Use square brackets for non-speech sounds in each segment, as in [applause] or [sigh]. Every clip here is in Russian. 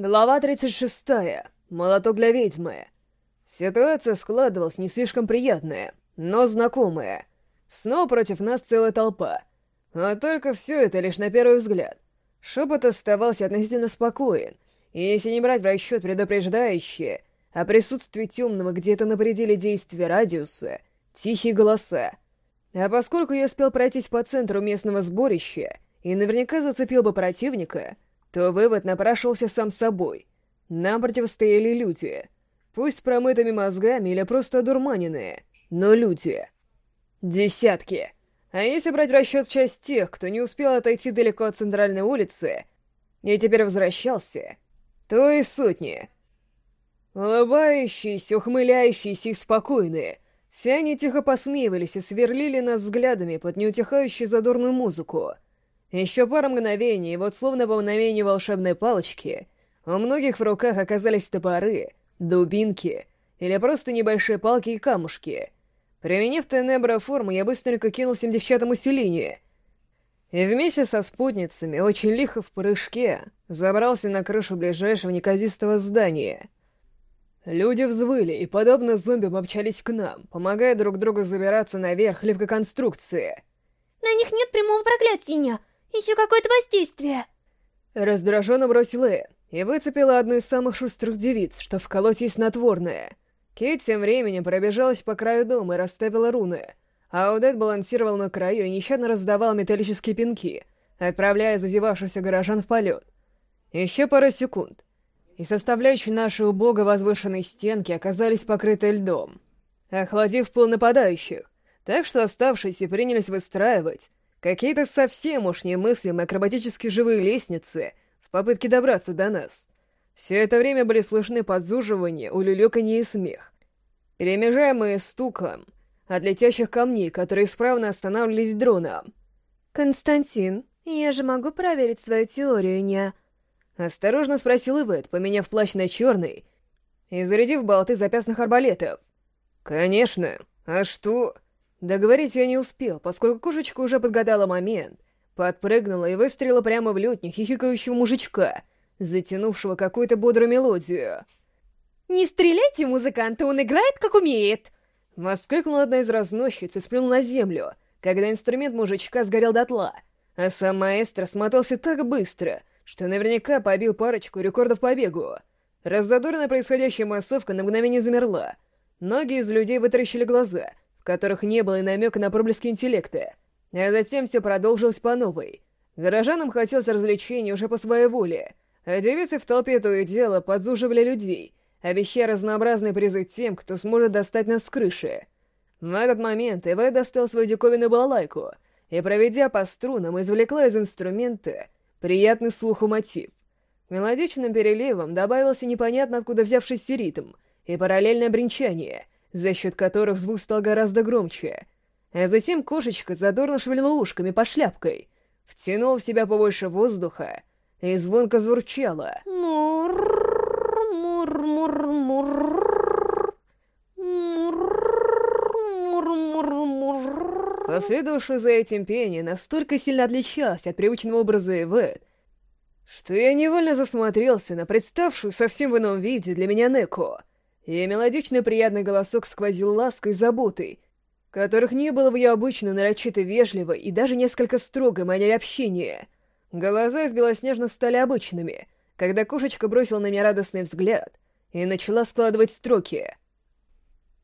Глава 36. Молоток для ведьмы. Ситуация складывалась не слишком приятная, но знакомая. Снова против нас целая толпа. А только все это лишь на первый взгляд. Шепот оставался относительно спокоен, и если не брать в расчет предупреждающие о присутствии темного где-то на пределе действия радиуса, тихие голоса. А поскольку я успел пройтись по центру местного сборища и наверняка зацепил бы противника, то вывод напрашивался сам собой. Нам противостояли люди. Пусть с промытыми мозгами или просто одурманенные, но люди. Десятки. А если брать в расчет часть тех, кто не успел отойти далеко от центральной улицы и теперь возвращался, то и сотни. Улыбающиеся, ухмыляющиеся и спокойные. Все они тихо посмеивались и сверлили нас взглядами под неутихающую задорную музыку — еще пара мгновений, и вот словно по мгновению волшебной палочки, у многих в руках оказались топоры, дубинки или просто небольшие палки и камушки. Применив Тенебра форму, я быстренько кинулся в девчатом усилении. И вместе со спутницами, очень лихо в прыжке, забрался на крышу ближайшего неказистого здания. Люди взвыли и, подобно зомби, обчались к нам, помогая друг другу забираться наверх легкой конструкции. «На них нет прямого проклятия, еще какое-то воздействие!» Раздраженно бросила Энн и выцепила одну из самых шустрых девиц, что вколоть ей снотворное. Кейт тем временем пробежалась по краю дома и расставила руны, а Удет балансировал на краю и нещадно раздавал металлические пинки, отправляя зазевавшихся горожан в полет. Еще пара секунд, и составляющие наши убого возвышенные стенки оказались покрыты льдом, охладив пол нападающих, так что оставшиеся принялись выстраивать Какие-то совсем уж немыслимые акробатические живые лестницы в попытке добраться до нас. Все это время были слышны подзуживания, улюлюканье и смех, перемежаемые стуком от летящих камней, которые исправно останавливались дроном. «Константин, я же могу проверить свою теорию, не...» Осторожно спросил Ивет, поменяв плащ на черный и зарядив болты запястных арбалетов. «Конечно. А что...» Договорить я не успел, поскольку кошечка уже подгадала момент, подпрыгнула и выстрелила прямо в лютню хихикающего мужичка, затянувшего какую-то бодрую мелодию. «Не стреляйте, музыканта, он играет, как умеет!» Воскликнула одна из разносчиц и сплюнула на землю, когда инструмент мужичка сгорел дотла, а сам маэстро смотался так быстро, что наверняка побил парочку рекордов по бегу. Раззадорная происходящая массовка на мгновение замерла. Ноги из людей вытаращили глаза — которых не было и намека на проблески интеллекта. А затем все продолжилось по новой. Горожанам хотелось развлечений уже по своей воле, а девицы в толпе то и дело подзуживали людей, обещая разнообразные призы тем, кто сможет достать нас с крыши. В этот момент Эве достал свою диковинную балалайку и, проведя по струнам, извлекла из инструмента приятный слуху мотив. Мелодичным переливом добавился непонятно откуда взявшийся ритм и параллельное бренчание — за счет которых звук стал гораздо громче. А затем кошечка задорно шевельнула ушками по шляпкой, втянула в себя побольше воздуха и звонко звурчала. Мур, мур, мур, мур, мур, мур, мур. Последовавшее за этим пение настолько сильно отличалось от привычного образа Эвет, что я невольно засмотрелся на представшую совсем в ином виде для меня Неко — и мелодичный приятный голосок сквозил лаской и заботой, которых не было в ее обычно нарочито вежливой и даже несколько строгой манере общения. Глаза из белоснежных стали обычными, когда кошечка бросила на меня радостный взгляд и начала складывать строки —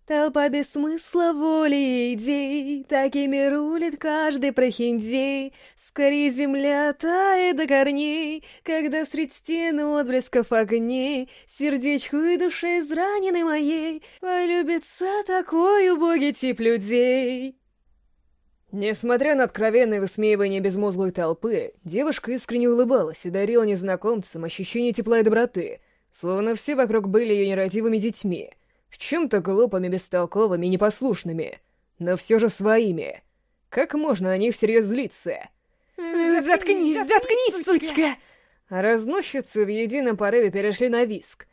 Толпа без смысла воли и идей, Такими рулит каждый прохиндей. Скорее земля тает до корней, Когда средь стен отблесков огней Сердечку и душе израненной моей Полюбится такой убогий тип людей. Несмотря на откровенное высмеивание безмозглой толпы, девушка искренне улыбалась и дарила незнакомцам ощущение тепла и доброты, словно все вокруг были ее нерадивыми детьми — в чем-то глупыми, бестолковыми, непослушными, но все же своими. Как можно на них всерьез злиться? «Заткнись, заткнись, сучка!» Разносчицы в едином порыве перешли на виск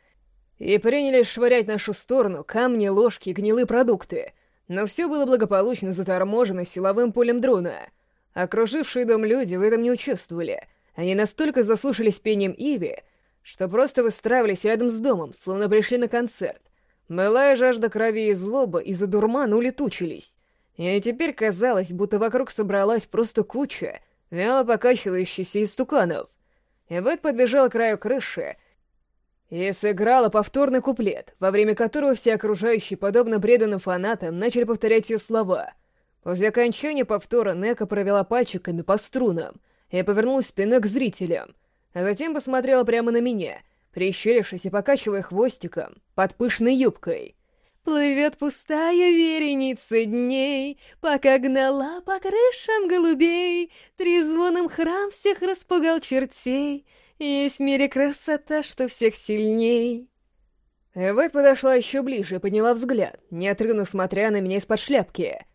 и принялись швырять в нашу сторону камни, ложки и гнилые продукты, но все было благополучно заторможено силовым полем дрона. Окружившие дом люди в этом не участвовали, они настолько заслушались пением Иви, что просто выстраивались рядом с домом, словно пришли на концерт. Былая жажда крови и злоба из-за дурмана улетучились. И теперь казалось, будто вокруг собралась просто куча вяло покачивающихся истуканов. И вот подбежала к краю крыши и сыграла повторный куплет, во время которого все окружающие, подобно преданным фанатам, начали повторять ее слова. После окончания повтора Нека провела пальчиками по струнам и повернулась спиной к зрителям, а затем посмотрела прямо на меня, прищурившись и покачивая хвостиком под пышной юбкой. Плывет пустая вереница дней, Пока гнала по крышам голубей, Трезвоном храм всех распугал чертей — есть в мире красота, что всех сильней. Эвет подошла еще ближе и подняла взгляд, неотрывно смотря на меня из-под шляпки.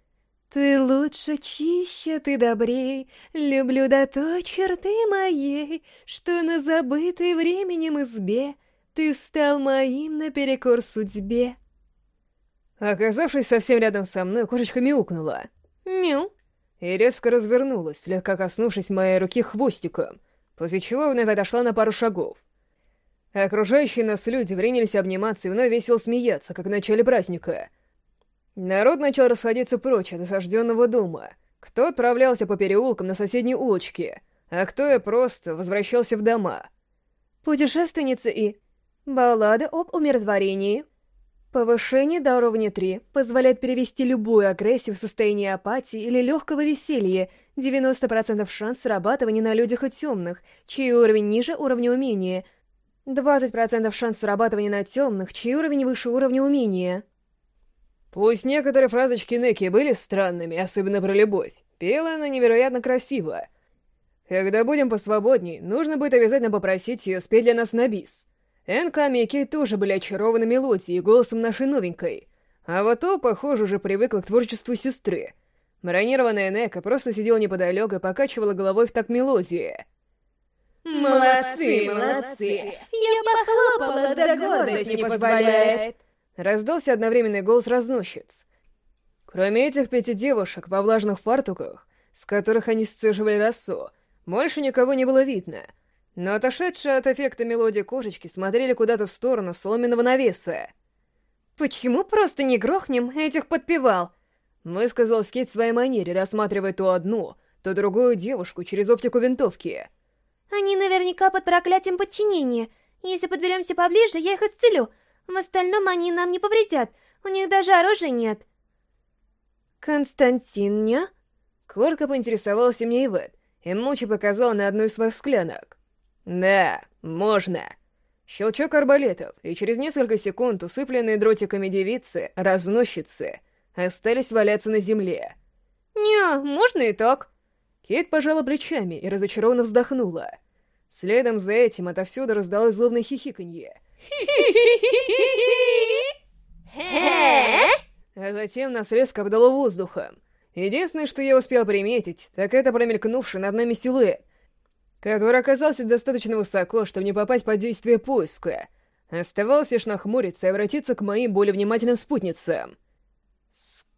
«Ты лучше, чище, ты добрей, люблю до той черты моей, что на забытой временем избе ты стал моим наперекор судьбе». Оказавшись совсем рядом со мной, кошечка мяукнула. «Мяу». И резко развернулась, слегка коснувшись моей руки хвостиком, после чего вновь отошла на пару шагов. Окружающие нас люди принялись обниматься и вновь весело смеяться, как в начале праздника. Народ начал расходиться прочь от осажденного дома. Кто отправлялся по переулкам на соседней улочке, а кто и просто возвращался в дома. Путешественница и... Баллада об умиротворении. Повышение до уровня 3 позволяет перевести любую агрессию в состояние апатии или легкого веселья 90% шанс срабатывания на людях и темных, чей уровень ниже уровня умения. 20% шанс срабатывания на темных, чей уровень выше уровня умения. Пусть некоторые фразочки Неки были странными, особенно про любовь, пела она невероятно красиво. Когда будем посвободней, нужно будет обязательно попросить ее спеть для нас на бис. Энками и Кей тоже были очарованы мелодией и голосом нашей новенькой. А вот О, похоже, уже привыкла к творчеству сестры — Бронированная Нека просто сидела неподалеку и покачивала головой в такт мелодии. «Молодцы, молодцы! Я похлопала, да гордость не позволяет!» Раздался одновременный голос разносчиц. Кроме этих пяти девушек во влажных фартуках, с которых они сцеживали росу, больше никого не было видно. Но отошедшие от эффекта мелодии кошечки смотрели куда-то в сторону соломенного навеса. «Почему просто не грохнем этих подпевал? Высказал Скейт в своей манере, рассматривая то одну, то другую девушку через оптику винтовки. Они наверняка под проклятием подчинения. Если подберемся поближе, я их исцелю. В остальном они нам не повредят. У них даже оружия нет. Константин, не? Коротко поинтересовался мне Ивет и молча показал на одну из своих склянок. «Да, можно». Щелчок арбалетов, и через несколько секунд усыпленные дротиками девицы, разносчицы, остались валяться на земле. «Не, можно и так». Кейт пожала плечами и разочарованно вздохнула. Следом за этим отовсюду раздалось злобное хихиканье. А затем нас резко обдало воздухом. Единственное, что я успел приметить, так это промелькнувший над нами силуэт, который оказался достаточно высоко, чтобы не попасть под действие поиска. Оставалось лишь нахмуриться и обратиться к моим более внимательным спутницам.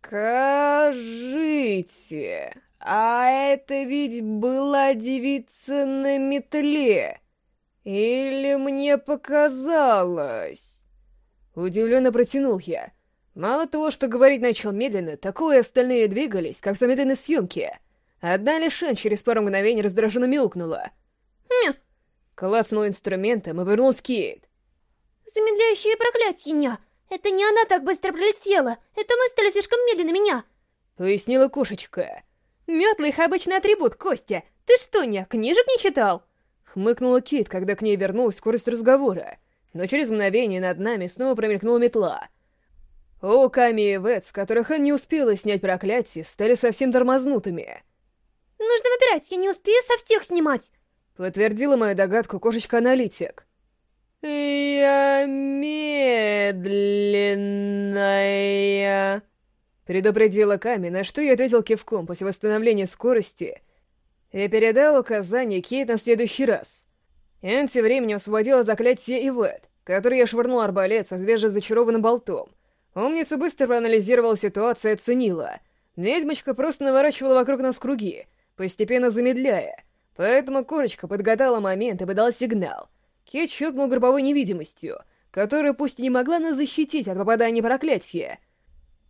«Скажите, а это ведь была девица на метле? Или мне показалось?» Удивленно протянул я. Мало того, что говорить начал медленно, такое и остальные двигались, как в замедленной съемке. Одна лишь через пару мгновений раздраженно мяукнула. «Мя!» Класснул инструментом и вернулся Кейт. «Замедляющее проклятие, ня!» Это не она так быстро пролетела, это мы стали слишком медленно меня. Пояснила кошечка. Метлы их обычный атрибут, Костя. Ты что, не, книжек не читал? Хмыкнула Кит, когда к ней вернулась скорость разговора. Но через мгновение над нами снова промелькнула метла. О, Ками и Вет, с которых он не успела снять проклятие, стали совсем тормознутыми. «Нужно выбирать, я не успею со всех снимать!» Подтвердила мою догадку кошечка-аналитик. «Я медленная», — предупредила Ками, на что я ответил кивком после восстановления скорости и передал указание Кейт на следующий раз. Энн тем временем освободила заклятие Ивет, который я швырнул арбалет со зачарованным болтом. Умница быстро проанализировала ситуацию и оценила. Ведьмочка просто наворачивала вокруг нас круги, постепенно замедляя, поэтому курочка подгадала момент и подала сигнал — Кет щелкнул групповой невидимостью, которая пусть и не могла нас защитить от попадания проклятия,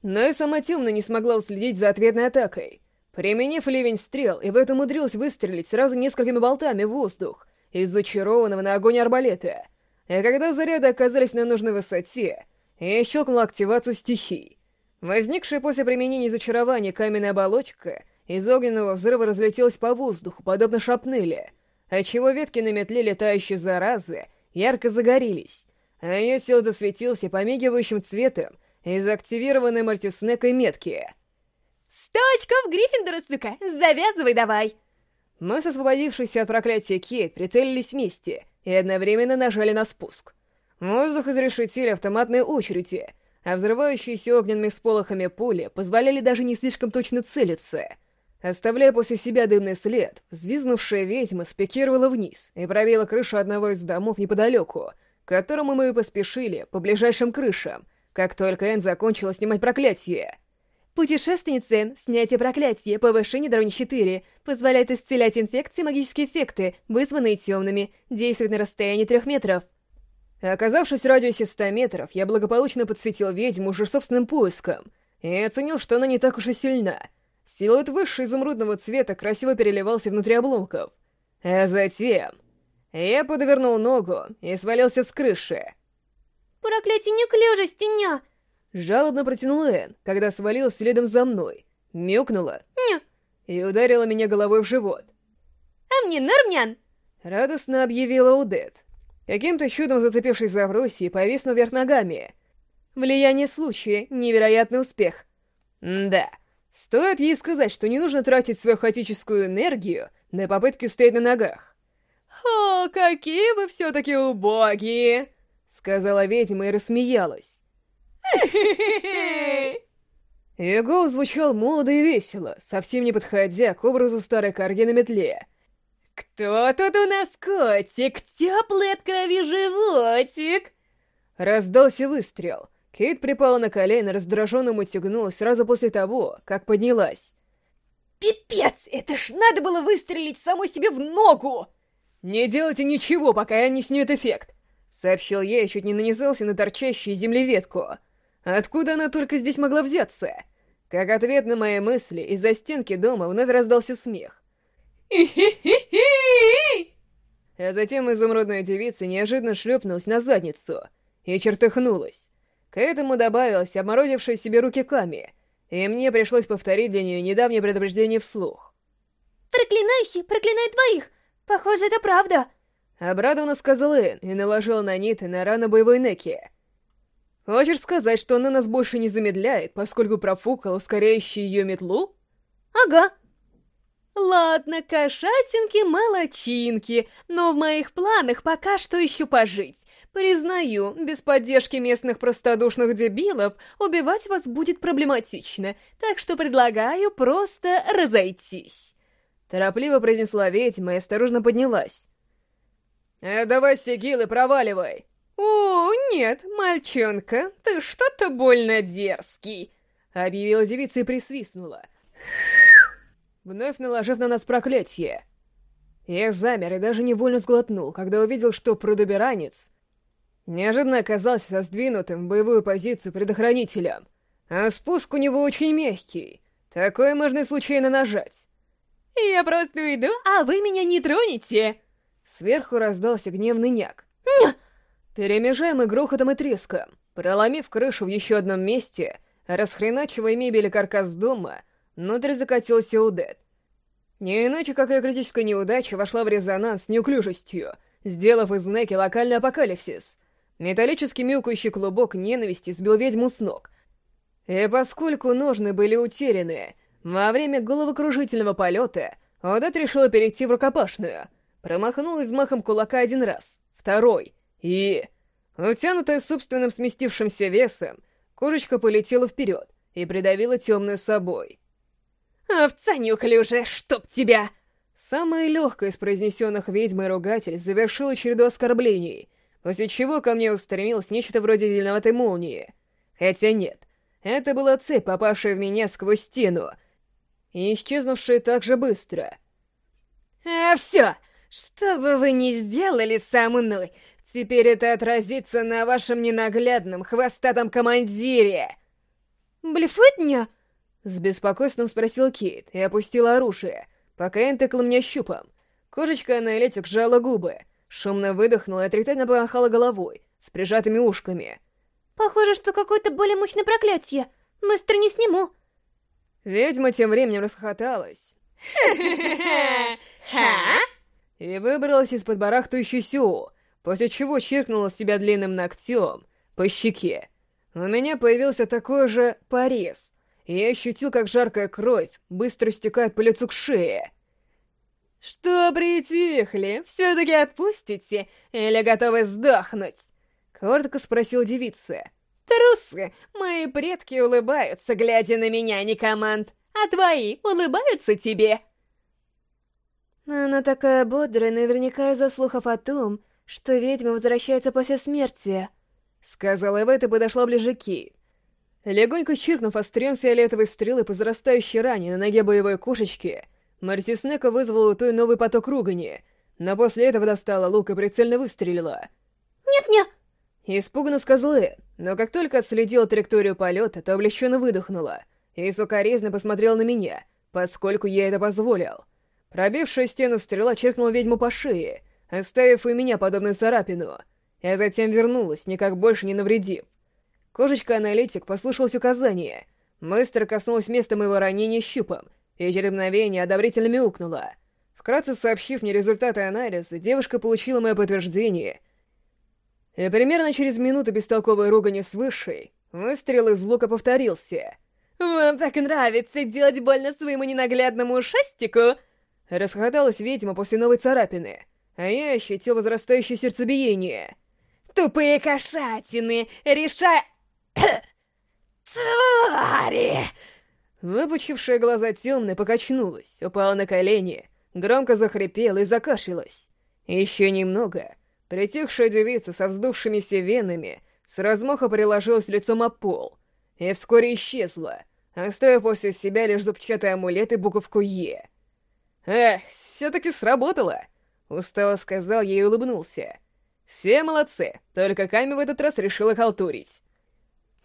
но и сама темно не смогла уследить за ответной атакой. Применив ливень стрел, и в этом умудрилась выстрелить сразу несколькими болтами в воздух из зачарованного на огонь арбалета. А когда заряды оказались на нужной высоте, я щелкнул активацию стихий. Возникшая после применения зачарования каменная оболочка из огненного взрыва разлетелась по воздуху, подобно шапнели, отчего ветки на метле летающей заразы ярко загорелись, а ее сил засветился помигивающим цветом из активированной мультиснекой метки. «Сто очков Гриффиндора, сука! Завязывай давай!» Мы с освободившейся от проклятия Кейт прицелились вместе и одновременно нажали на спуск. Воздух изрешетили автоматные очереди, а взрывающиеся огненными сполохами пули позволяли даже не слишком точно целиться. Оставляя после себя дымный след, взвизнувшая ведьма спикировала вниз и пробила крышу одного из домов неподалеку, к которому мы и поспешили по ближайшим крышам, как только Энн закончила снимать проклятие. Путешественница Энн, снятие проклятия, повышение до 4, позволяет исцелять инфекции магические эффекты, вызванные темными, действует на расстоянии трех метров. Оказавшись в радиусе 100 метров, я благополучно подсветил ведьму уже собственным поиском и оценил, что она не так уж и сильна. Силуэт высшего изумрудного цвета красиво переливался внутри обломков. А затем... Я подвернул ногу и свалился с крыши. «Проклятие неклюжа, стеня!» Жалобно протянул Энн, когда свалилась следом за мной. Мюкнула. «Не!» И ударила меня головой в живот. «А мне нормнян!» Радостно объявила Удет. Каким-то чудом зацепившись за брусья, повиснув вверх ногами. Влияние случая, невероятный успех. М да, стоит ей сказать, что не нужно тратить свою хаотическую энергию на попытки устоять на ногах. «О, какие вы все-таки убогие!» — сказала ведьма и рассмеялась. [laughs] Голос звучал молодо и весело, совсем не подходя к образу старой корги на метле. «Кто тут у нас котик? Теплый от крови животик!» Раздался выстрел. Кейт припала на колено, раздраженно мутягнулась сразу после того, как поднялась. «Пипец! Это ж надо было выстрелить самой себе в ногу!» «Не делайте ничего, пока я не снимет эффект!» Сообщил я и чуть не нанизался на торчащую земли ветку. Откуда она только здесь могла взяться? Как ответ на мои мысли, из-за стенки дома вновь раздался смех. А затем изумрудная девица неожиданно шлепнулась на задницу и чертыхнулась. К этому добавилось обморозившее себе руки Ками, и мне пришлось повторить для нее недавнее предупреждение вслух. «Проклинающий проклинает двоих! Похоже, это правда!» Обрадованно сказал Эн и наложил на ниты на рану боевой Неки. Хочешь сказать, что она нас больше не замедляет, поскольку профукал ускоряющий ее метлу? Ага. Ладно, кошатинки-молочинки, но в моих планах пока что еще пожить. Признаю, без поддержки местных простодушных дебилов убивать вас будет проблематично, так что предлагаю просто разойтись. Торопливо произнесла ведьма и осторожно поднялась. «Э, давай, Сигилы, проваливай!» «О, нет, мальчонка, ты что-то больно дерзкий!» Объявила девица и присвистнула. Вновь наложив на нас проклятие. Я замер и даже невольно сглотнул, когда увидел, что продуберанец неожиданно оказался со сдвинутым в боевую позицию предохранителем, а спуск у него очень мягкий. Такое можно случайно нажать. «Я просто уйду, а вы меня не тронете!» Сверху раздался гневный няк. «Ня!» Перемежаемый грохотом и треском, проломив крышу в еще одном месте, расхреначивая мебель и каркас дома, внутрь закатился Удет. Не иначе какая критическая неудача вошла в резонанс с неуклюжестью, сделав из Неки локальный апокалипсис. Металлический мяукающий клубок ненависти сбил ведьму с ног. И поскольку ножны были утеряны, во время головокружительного полета Удет решила перейти в рукопашную. Промахнулась взмахом кулака один раз, второй — и... Утянутая собственным сместившимся весом, курочка полетела вперед и придавила темную собой. «Овца неуклюжая, чтоб тебя!» Самое легкое из произнесенных ведьмой ругатель завершило череду оскорблений, после чего ко мне устремилось нечто вроде зеленоватой молнии. Хотя нет, это была цепь, попавшая в меня сквозь стену, и исчезнувшая так же быстро. «А все! Что бы вы ни сделали со мной, теперь это отразится на вашем ненаглядном хвостатом командире!» «Блефует меня?» С беспокойством спросил Кейт и опустила оружие, пока Энн тыкала меня щупом. Кошечка-аналитик сжала губы, шумно выдохнула и отрицательно помахала головой, с прижатыми ушками. «Похоже, что какое-то более мощное проклятие. Быстро не сниму». Ведьма тем временем расхохоталась. [laughs] [laughs] И выбралась из-под барахтающей Сю, после чего чиркнула себя длинным ногтем по щеке. У меня появился такой же порез, и я ощутил, как жаркая кровь быстро стекает по лицу к шее. «Что притихли? Все-таки отпустите? Или готовы сдохнуть?» Коротко спросил девица. «Трусы! Мои предки улыбаются, глядя на меня, не команд. А твои улыбаются тебе?» Она такая бодрая, наверняка из-за слухов о том, что ведьма возвращается после смерти. Сказала Эвет и подошла ближе к Кейт. Легонько чиркнув острием фиолетовой стрелы по зарастающей ране на ноге боевой кошечки, Марти Снека вызвала у той новый поток ругани, но после этого достала лук и прицельно выстрелила. «Нет-нет!» Испуганно сказала но как только отследила траекторию полета, то облегченно выдохнула и сукоризно посмотрела на меня, поскольку я это позволил. Пробившая стену стрела черкнула ведьму по шее, оставив и меня подобную царапину, а затем вернулась, никак больше не навредив. Кошечка-аналитик послушалась указания, быстро коснулась места моего ранения щупом и через мгновение одобрительно мяукнула. Вкратце сообщив мне результаты анализа, девушка получила мое подтверждение — и примерно через минуту бестолковой ругани с высшей выстрел из лука повторился. «Вам так нравится делать больно своему ненаглядному ушастику?» Расхоталась ведьма после новой царапины, а я ощутил возрастающее сердцебиение. «Тупые кошатины! Решай...» [coughs] «Твари!» Выпучившая глаза темная покачнулась, упала на колени, громко захрипела и закашлялась. Еще немного, Притихшая девица со вздувшимися венами с размаха приложилась лицом о пол и вскоре исчезла, оставив после себя лишь зубчатый амулет и буковку «Е». «Эх, все-таки сработало!» — устало сказал ей и улыбнулся. «Все молодцы, только Ками в этот раз решила халтурить».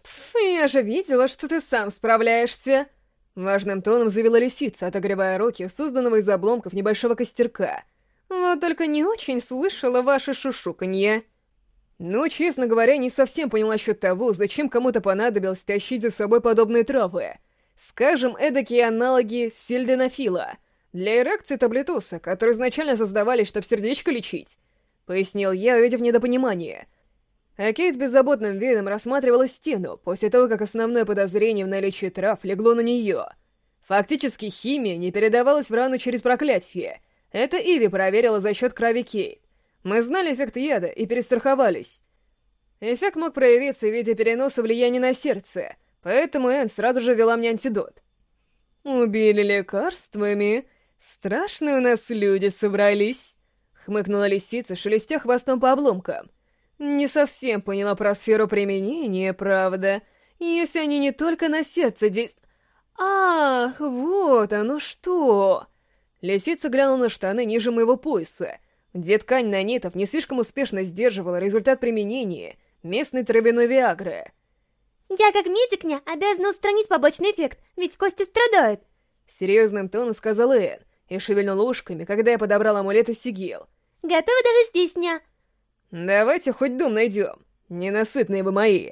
«Пф, я же видела, что ты сам справляешься!» Важным тоном завела лисица, отогревая руки созданного из обломков небольшого костерка — вот только не очень слышала ваше шушуканье. Ну, честно говоря, не совсем поняла насчет того, зачем кому-то понадобилось тащить за собой подобные травы. Скажем, эдакие аналоги сельденофила. Для эрекции таблетуса, которые изначально создавались, чтобы сердечко лечить. Пояснил я, увидев недопонимание. А Кейт беззаботным видом рассматривала стену, после того, как основное подозрение в наличии трав легло на нее. Фактически химия не передавалась в рану через проклятие — это Иви проверила за счет крови Кейт. Мы знали эффект яда и перестраховались. Эффект мог проявиться в виде переноса влияния на сердце, поэтому Энн сразу же вела мне антидот. «Убили лекарствами? Страшные у нас люди собрались!» — хмыкнула лисица, шелестя хвостом по обломкам. «Не совсем поняла про сферу применения, правда, если они не только на сердце здесь...» «Ах, вот оно что!» Лисица глянула на штаны ниже моего пояса, где ткань нанитов не слишком успешно сдерживала результат применения местной травяной виагры. «Я как медик не обязана устранить побочный эффект, ведь кости страдают!» Серьезным тоном сказал Энн и шевельнула ушками, когда я подобрал амулет из сигил. «Готовы даже здесь, ня!» «Давайте хоть дом найдем, ненасытные вы мои!»